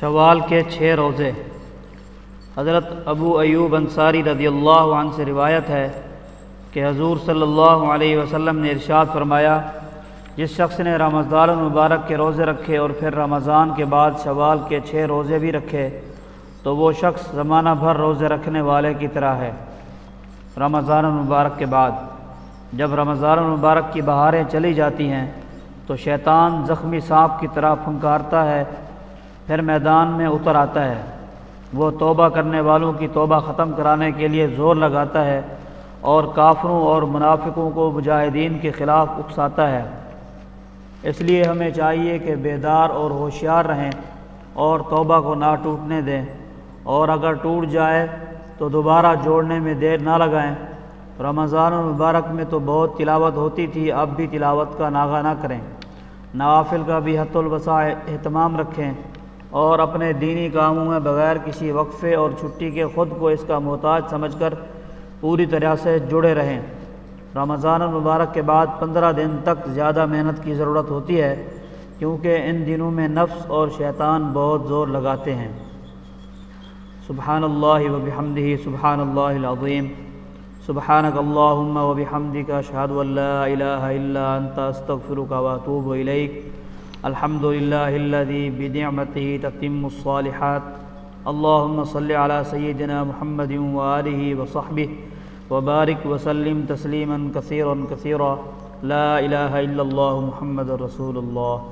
شوال کے چھ روزے۔ حضرت ابو ایوب انصاری رضی اللہ عنہ سے روایت ہے کہ حضور صلی اللہ علیہ وسلم نے ارشاد فرمایا، جس شخص نے رمضان المبارک کے روزے رکھے اور پھر رمضان کے بعد شوال کے چھ روزے بھی رکھے، تو وہ شخص زمانہ بھر روزے رکھنے والے کی طرح ہے۔ رمضان المبارک کے بعد، جب رمضان المبارک کی بہاریں چلی جاتی ہیں، تو شیطان زخمی سانپ کی طرح پھنکارتا ہے پھر میدان میں اتر آتا ہے۔ وہ توبہ کرنے والوں کی توبہ ختم کرانے کے لیے زور لگاتا ہے اور کافروں اور منافقوں کو مجاہدین کے خلاف اکساتا ہے۔ اس لیے ہمیں چاہیے کہ بیدار اور ہوشیار رہیں اور توبہ کو نہ ٹوٹنے دیں۔ اور اگر ٹوٹ جائے تو دوبارہ جوڑنے میں دیر نہ لگائیں۔ رمضان المبارک میں تو بہت تلاوت ہوتی تھی، اب بھی تلاوت کا ناغہ نہ کریں۔ نوافل کا بھی حت الوسع اہتمام رکھیں۔ اور اپنے دینی کاموں میں بغیر کسی وقفے اور چھٹی کے خود کو اس کا محتاج سمجھ کر پوری طرح سے جڑے رہیں۔ رمضان المبارک کے بعد پندرہ دن تک زیادہ محنت کی ضرورت ہوتی ہے، کیونکہ ان دنوں میں نفس اور شیطان بہت زور لگاتے ہیں۔ سبحان اللہ و بحمدہ سبحان اللہ العظیم۔ سبحانک اللہم و بحمدک، اشہد ان لا الہ الا انت، استغفرک و اتوب الیک۔ الحمد لله الذي بنعمته تتم الصالحات. اللهم صل على سيدنا محمد وآله وصحبه وبارك وسلم تسليما كثيرا كثيرا. لا إله إلا الله محمد رسول الله.